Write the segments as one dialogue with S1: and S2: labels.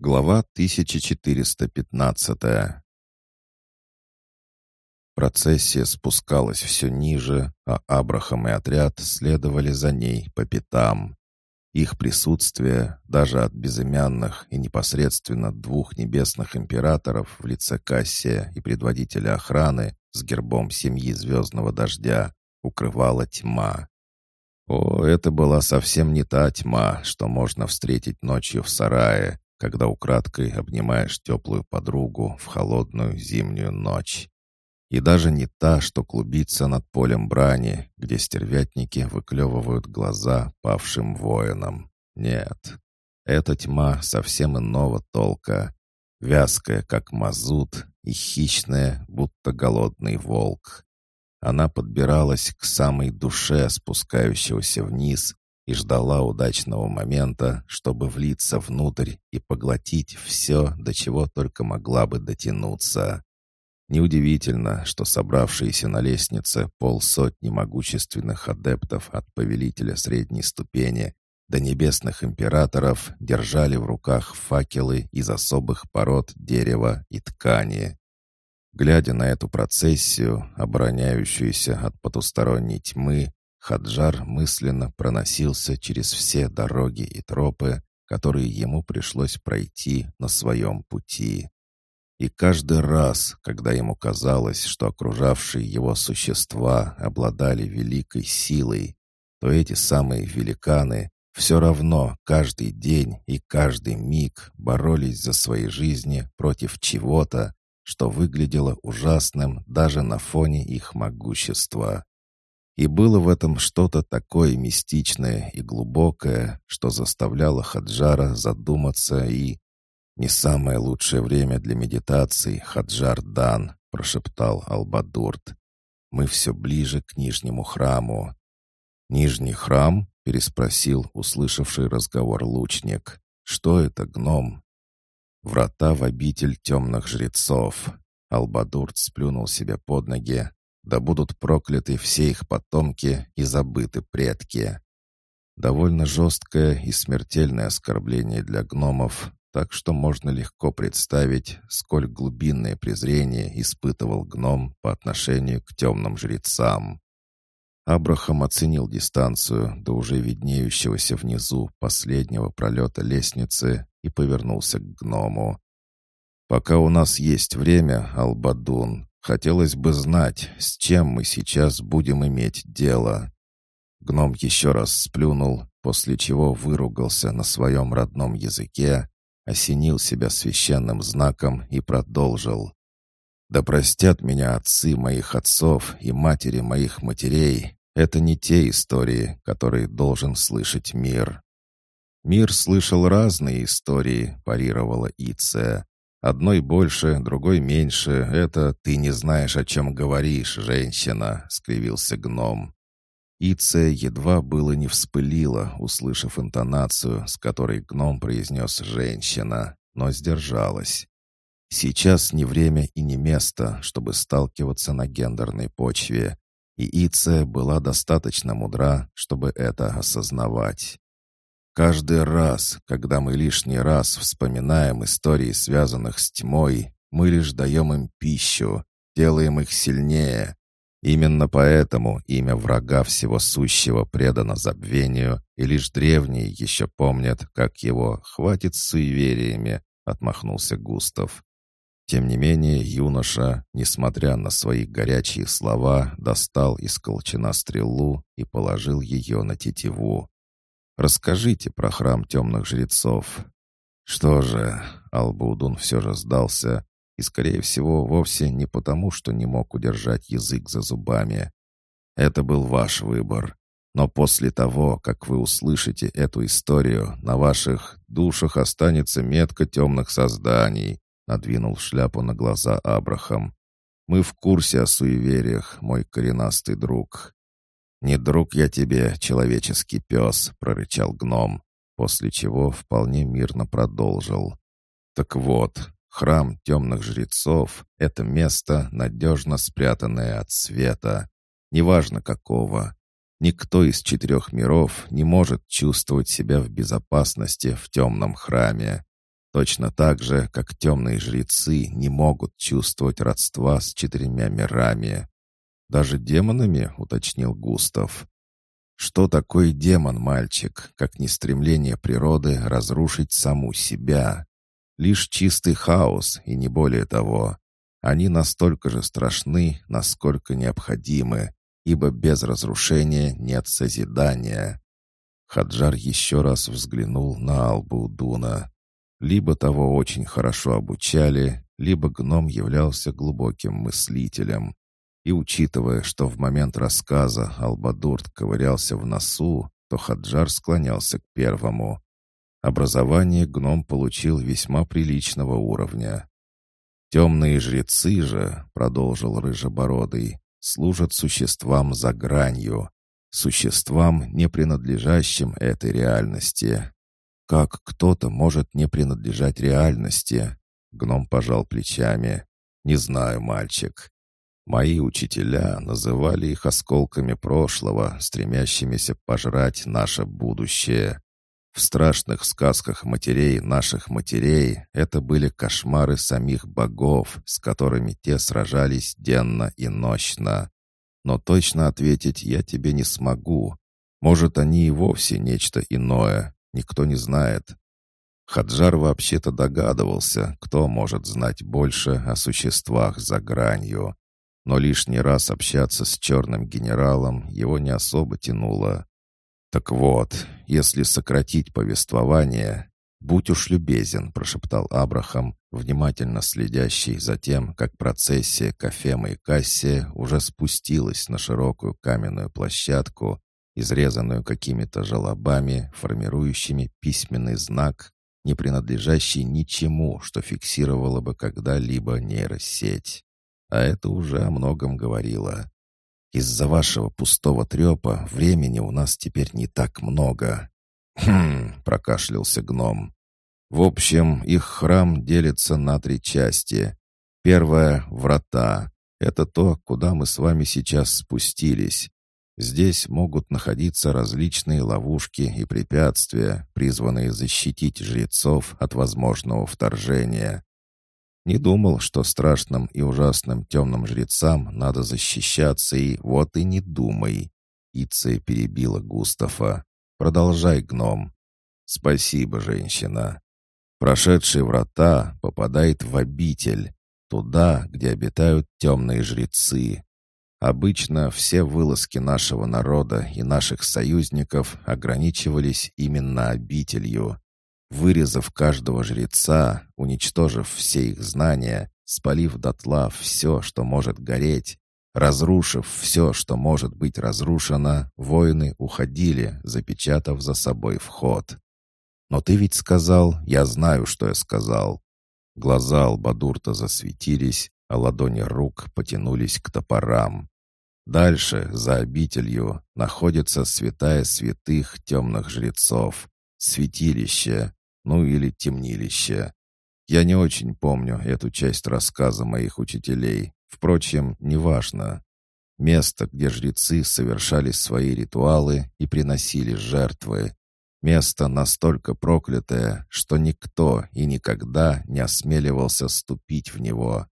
S1: Глава 1415 Процессия спускалась все ниже, а Абрахам и отряд следовали за ней по пятам. Их присутствие, даже от безымянных и непосредственно двух небесных императоров в лице Кассия и предводителя охраны с гербом семьи Звездного Дождя, укрывала тьма. О, это была совсем не та тьма, что можно встретить ночью в сарае, когда украдкой обнимаешь теплую подругу в холодную зимнюю ночь. И даже не та, что клубится над полем брани, где стервятники выклевывают глаза павшим воинам. Нет, эта тьма совсем иного толка. Вязкая, как мазут, и хищная, будто голодный волк. Она подбиралась к самой душе спускающегося вниз и ждала удачного момента, чтобы влиться внутрь и поглотить все, до чего только могла бы дотянуться. Неудивительно, что собравшиеся на лестнице полсотни могущественных адептов от повелителя средней ступени до небесных императоров держали в руках факелы из особых пород дерева и ткани. Глядя на эту процессию, обороняющуюся от потусторонней тьмы, Хаджар мысленно проносился через все дороги и тропы, которые ему пришлось пройти на своем пути. И каждый раз, когда ему казалось, что окружавшие его существа обладали великой силой, то эти самые великаны все равно каждый день и каждый миг боролись за свои жизни против чего-то, что выглядело ужасным даже на фоне их могущества. И было в этом что-то такое мистичное и глубокое, что заставляло Хаджара задуматься и... «Не самое лучшее время для медитации, Хаджар Дан», — прошептал Албадурт. «Мы все ближе к Нижнему храму». «Нижний храм?» — переспросил услышавший разговор лучник. «Что это, гном?» «Врата в обитель темных жрецов». Албадурт сплюнул себе под ноги, да будут прокляты все их потомки и забыты предки. Довольно жесткое и смертельное оскорбление для гномов, так что можно легко представить, сколь глубинное презрение испытывал гном по отношению к темным жрецам. Абрахам оценил дистанцию до уже виднеющегося внизу последнего пролета лестницы и повернулся к гному. «Пока у нас есть время, Албадун, Хотелось бы знать, с чем мы сейчас будем иметь дело». Гном еще раз сплюнул, после чего выругался на своем родном языке, осенил себя священным знаком и продолжил. «Да простят меня отцы моих отцов и матери моих матерей. Это не те истории, которые должен слышать мир». «Мир слышал разные истории», — парировала Иция. Одной больше, другой меньше. Это ты не знаешь, о чем говоришь, женщина», — скривился гном. Иция едва было не вспылила, услышав интонацию, с которой гном произнес «женщина», но сдержалась. Сейчас не время и не место, чтобы сталкиваться на гендерной почве, и Иция была достаточно мудра, чтобы это осознавать. Каждый раз, когда мы лишний раз вспоминаем истории, связанных с тьмой, мы лишь даем им пищу, делаем их сильнее. Именно поэтому имя врага всего сущего предано забвению, и лишь древние еще помнят, как его «хватит с суевериями», — отмахнулся Густав. Тем не менее, юноша, несмотря на свои горячие слова, достал из колчана стрелу и положил ее на тетиву. Расскажите про храм темных жрецов». Что же, Албудун все же сдался, и, скорее всего, вовсе не потому, что не мог удержать язык за зубами. Это был ваш выбор. Но после того, как вы услышите эту историю, на ваших душах останется метка темных созданий, надвинул шляпу на глаза Абрахам. Мы в курсе о суевериях, мой коренастый друг. «Не друг я тебе, человеческий пес», — прорычал гном, после чего вполне мирно продолжил. «Так вот, храм темных жрецов — это место, надежно спрятанное от света, неважно какого. Никто из четырех миров не может чувствовать себя в безопасности в темном храме. Точно так же, как темные жрецы не могут чувствовать родства с четырьмя мирами. «Даже демонами?» — уточнил Густав. «Что такое демон, мальчик, как не стремление природы разрушить саму себя? Лишь чистый хаос, и не более того. Они настолько же страшны, насколько необходимы, ибо без разрушения нет созидания». Хаджар еще раз взглянул на Албу Дуна. Либо того очень хорошо обучали, либо гном являлся глубоким мыслителем. И учитывая, что в момент рассказа Албадурт ковырялся в носу, то Хаджар склонялся к первому. Образование гном получил весьма приличного уровня. «Темные жрецы же», — продолжил Рыжебородый, — «служат существам за гранью, существам, не принадлежащим этой реальности. Как кто-то может не принадлежать реальности?» Гном пожал плечами. «Не знаю, мальчик. Мои учителя называли их осколками прошлого, стремящимися пожрать наше будущее. В страшных сказках матерей наших матерей это были кошмары самих богов, с которыми те сражались денно и нощно. Но точно ответить я тебе не смогу. Может, они и вовсе нечто иное, никто не знает. Хаджар вообще-то догадывался, кто может знать больше о существах за гранью но лишний раз общаться с черным генералом его не особо тянуло. «Так вот, если сократить повествование, будь уж любезен», — прошептал Абрахам, внимательно следящий за тем, как процессия Кафема и Кассия уже спустилась на широкую каменную площадку, изрезанную какими-то желобами, формирующими письменный знак, не принадлежащий ничему, что фиксировало бы когда-либо нейросеть. А это уже о многом говорило. Из-за вашего пустого трепа времени у нас теперь не так много. Хм, прокашлялся гном. В общем, их храм делится на три части. Первая — врата. Это то, куда мы с вами сейчас спустились. Здесь могут находиться различные ловушки и препятствия, призванные защитить жрецов от возможного вторжения. Не думал, что страшным и ужасным темным жрецам надо защищаться, и вот и не думай. Иция перебила Густава. «Продолжай, гном». «Спасибо, женщина». Прошедший врата попадает в обитель, туда, где обитают темные жрецы. Обычно все вылазки нашего народа и наших союзников ограничивались именно обителью. Вырезав каждого жреца, уничтожив все их знания, спалив дотла все, что может гореть, разрушив все, что может быть разрушено, воины уходили, запечатав за собой вход. «Но ты ведь сказал, я знаю, что я сказал». Глаза Албадурта засветились, а ладони рук потянулись к топорам. Дальше, за обителью, находится святая святых темных жрецов, святилище, ну или темнилище. Я не очень помню эту часть рассказа моих учителей. Впрочем, неважно. Место, где жрецы совершали свои ритуалы и приносили жертвы. Место настолько проклятое, что никто и никогда не осмеливался ступить в него.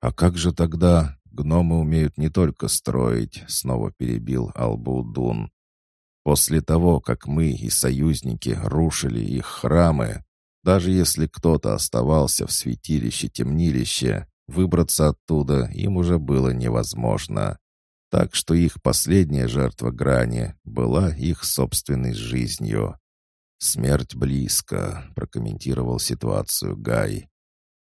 S1: А как же тогда гномы умеют не только строить, снова перебил Албудун. После того, как мы и союзники рушили их храмы, даже если кто-то оставался в святилище-темнилище, выбраться оттуда им уже было невозможно. Так что их последняя жертва грани была их собственной жизнью. «Смерть близко», — прокомментировал ситуацию Гай.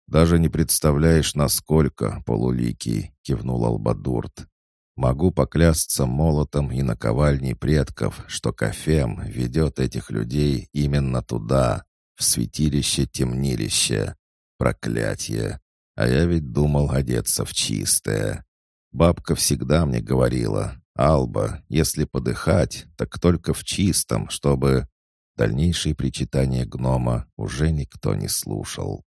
S1: «Даже не представляешь, насколько, полуликий», — кивнул Албадурт. Могу поклясться молотом и наковальней предков, что Кафем ведет этих людей именно туда, в святилище-темнилище. Проклятье! А я ведь думал одеться в чистое. Бабка всегда мне говорила, «Алба, если подыхать, так только в чистом, чтобы...» Дальнейшие причитания гнома уже никто не слушал.